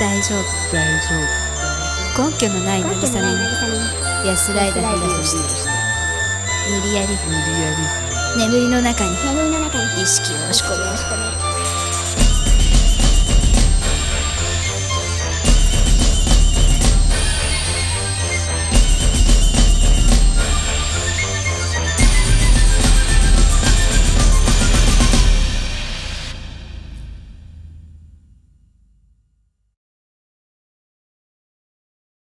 大丈夫大丈根拠のない根拠のない慰めに安らいだふりをして無理やり。無理やり。眠りの中に。の中に。意識を押し込め押し込める